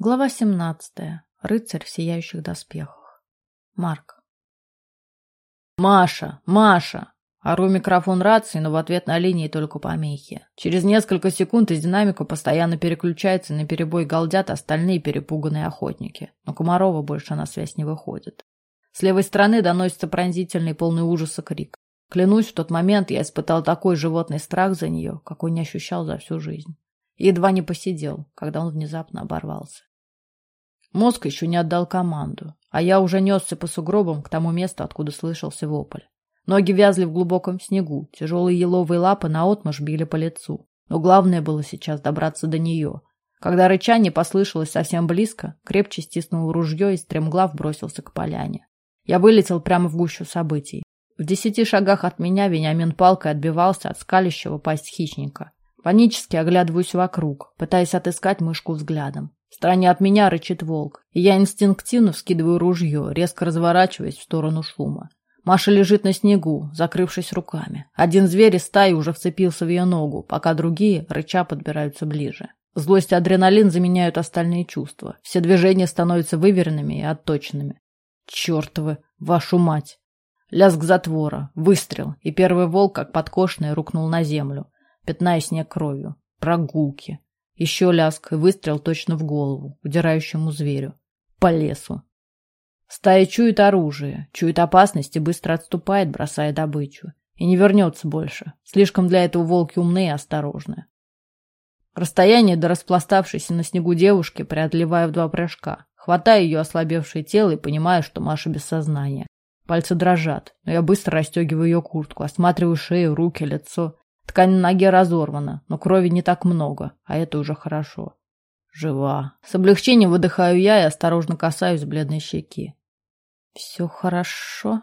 Глава 17. Рыцарь в сияющих доспехах. Марк. «Маша! Маша!» Ору микрофон рации, но в ответ на линии только помехи. Через несколько секунд из динамика постоянно переключается, на перебой галдят остальные перепуганные охотники. Но Комарова больше на связь не выходит. С левой стороны доносится пронзительный, полный ужаса крик. Клянусь, в тот момент я испытал такой животный страх за нее, какой не ощущал за всю жизнь. Едва не посидел, когда он внезапно оборвался. Мозг еще не отдал команду, а я уже несся по сугробам к тому месту, откуда слышался вопль. Ноги вязли в глубоком снегу, тяжелые еловые лапы наотмашь били по лицу. Но главное было сейчас добраться до нее. Когда рычание послышалось совсем близко, крепче стиснул ружье и стремглав бросился к поляне. Я вылетел прямо в гущу событий. В десяти шагах от меня Вениамин палкой отбивался от скалящего пасть хищника. Панически оглядываюсь вокруг, пытаясь отыскать мышку взглядом. В стороне от меня рычит волк, и я инстинктивно вскидываю ружье, резко разворачиваясь в сторону шума. Маша лежит на снегу, закрывшись руками. Один зверь из стаи уже вцепился в ее ногу, пока другие, рыча, подбираются ближе. Злость и адреналин заменяют остальные чувства. Все движения становятся выверенными и отточенными. Чертовы, вашу мать! Лязг затвора, выстрел, и первый волк, как подкошенный, рухнул на землю, пятная снег кровью. Прогулки. Еще ляск и выстрел точно в голову, удирающему зверю. По лесу. Стая чует оружие, чует опасность и быстро отступает, бросая добычу. И не вернется больше. Слишком для этого волки умные и осторожны. Расстояние до распластавшейся на снегу девушки преодолеваю в два прыжка. Хватаю ее ослабевшее тело и понимаю, что Маша без сознания. Пальцы дрожат, но я быстро расстегиваю ее куртку, осматриваю шею, руки, лицо. Ткань на ноге разорвана, но крови не так много, а это уже хорошо. Жива. С облегчением выдыхаю я и осторожно касаюсь бледной щеки. Все хорошо?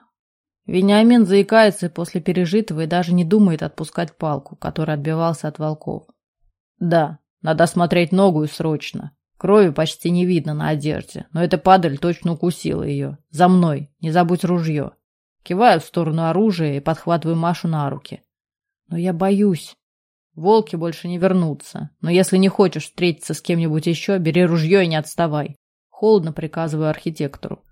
Вениамин заикается после пережитого и даже не думает отпускать палку, которая отбивался от волков. Да, надо смотреть ногу и срочно. Крови почти не видно на одежде, но эта падаль точно укусила ее. За мной, не забудь ружье. Киваю в сторону оружия и подхватываю Машу на руки. Но я боюсь. Волки больше не вернутся. Но если не хочешь встретиться с кем-нибудь еще, бери ружье и не отставай. Холодно приказываю архитектору.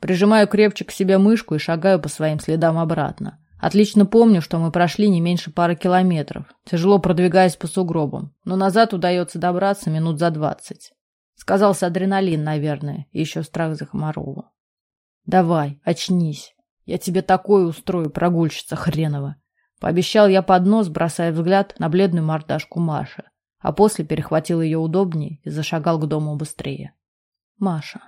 Прижимаю крепче к себе мышку и шагаю по своим следам обратно. Отлично помню, что мы прошли не меньше пары километров, тяжело продвигаясь по сугробам, но назад удается добраться минут за двадцать. Сказался адреналин, наверное, и еще страх за Комарову. «Давай, очнись. Я тебе такое устрою, прогульщица хренова. Пообещал я под нос, бросая взгляд на бледную мордашку Маши, а после перехватил ее удобнее и зашагал к дому быстрее. Маша.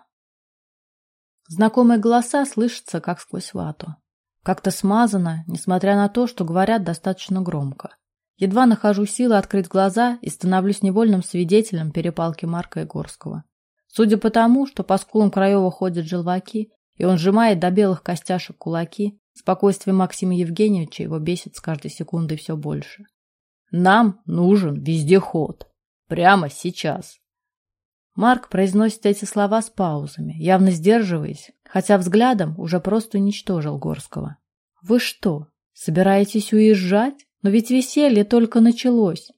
Знакомые голоса слышатся, как сквозь вату. Как-то смазано, несмотря на то, что говорят достаточно громко. Едва нахожу силы открыть глаза и становлюсь невольным свидетелем перепалки Марка и Горского. Судя по тому, что по скулам Краева ходят желваки, и он сжимает до белых костяшек кулаки, Спокойствие Максима Евгеньевича его бесит с каждой секундой все больше. Нам нужен вездеход. Прямо сейчас. Марк произносит эти слова с паузами, явно сдерживаясь, хотя взглядом уже просто уничтожил Горского. «Вы что, собираетесь уезжать? Но ведь веселье только началось».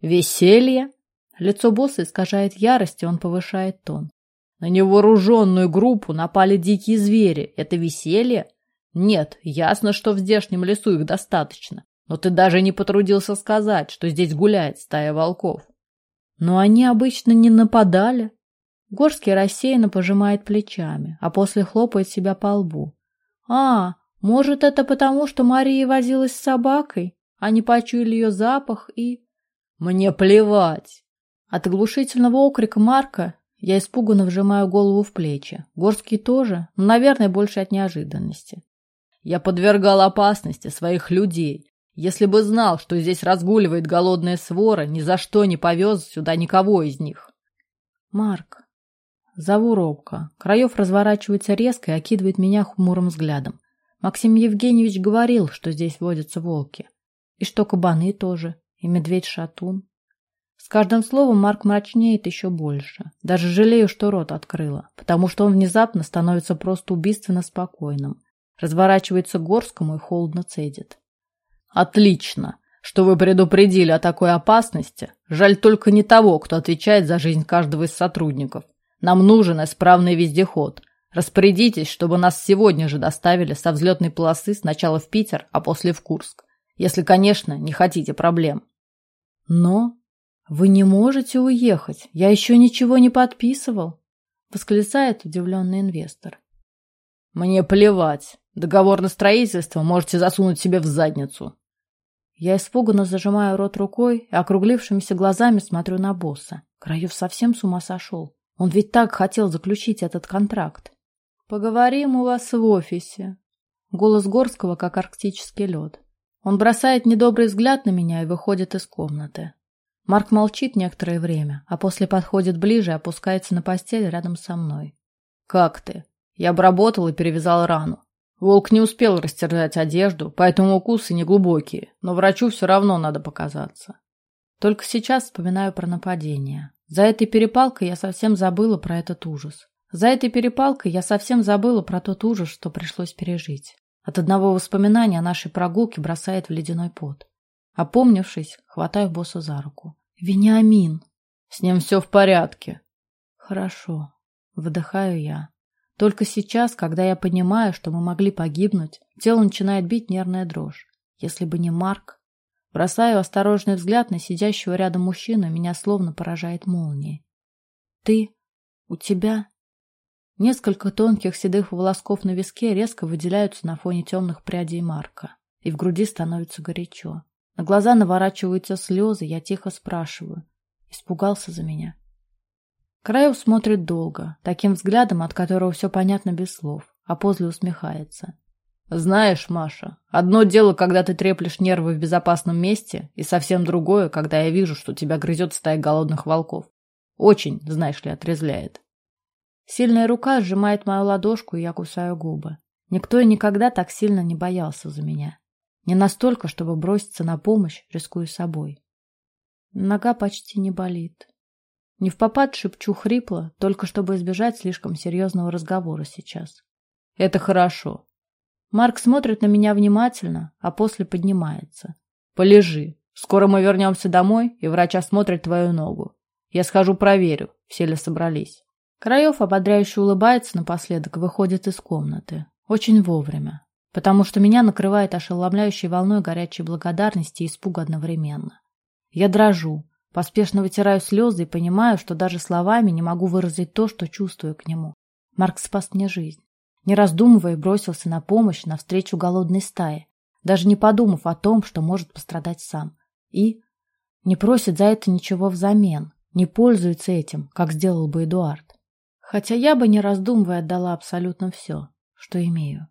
«Веселье?» Лицо босса искажает ярость, и он повышает тон. «На невооруженную группу напали дикие звери. Это веселье? Нет, ясно, что в здешнем лесу их достаточно. Но ты даже не потрудился сказать, что здесь гуляет стая волков. Но они обычно не нападали. Горский рассеянно пожимает плечами, а после хлопает себя по лбу. А, может, это потому, что Мария возилась с собакой? Они почуяли ее запах и... Мне плевать! От оглушительного окрика Марка я испуганно вжимаю голову в плечи. Горский тоже, но, наверное, больше от неожиданности. Я подвергал опасности своих людей. Если бы знал, что здесь разгуливает голодная свора, ни за что не повез сюда никого из них. Марк. Зову робко. Краев разворачивается резко и окидывает меня хмурым взглядом. Максим Евгеньевич говорил, что здесь водятся волки. И что кабаны тоже. И медведь-шатун. С каждым словом Марк мрачнеет еще больше. Даже жалею, что рот открыла, потому что он внезапно становится просто убийственно спокойным. Разворачивается к Горскому и холодно цедит. «Отлично, что вы предупредили о такой опасности, Жаль только не того, кто отвечает за жизнь каждого из сотрудников. Нам нужен исправный вездеход. Распорядитесь, чтобы нас сегодня же доставили со взлетной полосы сначала в Питер, а после в Курск. Если, конечно, не хотите проблем. Но вы не можете уехать. Я еще ничего не подписывал, восклицает удивленный инвестор. Мне плевать. Договор на строительство можете засунуть себе в задницу. Я испуганно зажимаю рот рукой и округлившимися глазами смотрю на босса. Краев совсем с ума сошел. Он ведь так хотел заключить этот контракт. «Поговорим у вас в офисе». Голос Горского, как арктический лед. Он бросает недобрый взгляд на меня и выходит из комнаты. Марк молчит некоторое время, а после подходит ближе и опускается на постель рядом со мной. «Как ты?» Я обработал и перевязал рану. Волк не успел растерзать одежду, поэтому укусы неглубокие, но врачу все равно надо показаться. Только сейчас вспоминаю про нападение. За этой перепалкой я совсем забыла про этот ужас. За этой перепалкой я совсем забыла про тот ужас, что пришлось пережить. От одного воспоминания о нашей прогулке бросает в ледяной пот. Опомнившись, хватаю босса за руку. «Вениамин!» «С ним все в порядке». «Хорошо». Выдыхаю я. Только сейчас, когда я понимаю, что мы могли погибнуть, тело начинает бить нервная дрожь. Если бы не Марк... Бросаю осторожный взгляд на сидящего рядом мужчину, меня словно поражает молнией. «Ты? У тебя?» Несколько тонких седых волосков на виске резко выделяются на фоне темных прядей Марка, и в груди становится горячо. На глаза наворачиваются слезы, я тихо спрашиваю. Испугался за меня? Краев смотрит долго, таким взглядом, от которого все понятно без слов, а после усмехается. «Знаешь, Маша, одно дело, когда ты треплешь нервы в безопасном месте, и совсем другое, когда я вижу, что тебя грызет стая голодных волков. Очень, знаешь ли, отрезляет». Сильная рука сжимает мою ладошку, и я кусаю губы. Никто и никогда так сильно не боялся за меня. Не настолько, чтобы броситься на помощь, рискуя собой. Нога почти не болит. Не в попад шепчу хрипло, только чтобы избежать слишком серьезного разговора сейчас. Это хорошо. Марк смотрит на меня внимательно, а после поднимается. Полежи. Скоро мы вернемся домой, и врач осмотрит твою ногу. Я схожу проверю, все ли собрались. Краев ободряюще улыбается напоследок и выходит из комнаты. Очень вовремя. Потому что меня накрывает ошеломляющей волной горячей благодарности и испуга одновременно. Я дрожу, Поспешно вытираю слезы и понимаю, что даже словами не могу выразить то, что чувствую к нему. Марк спас мне жизнь. Не раздумывая, бросился на помощь навстречу голодной стае, даже не подумав о том, что может пострадать сам. И не просит за это ничего взамен, не пользуется этим, как сделал бы Эдуард. Хотя я бы, не раздумывая, отдала абсолютно все, что имею.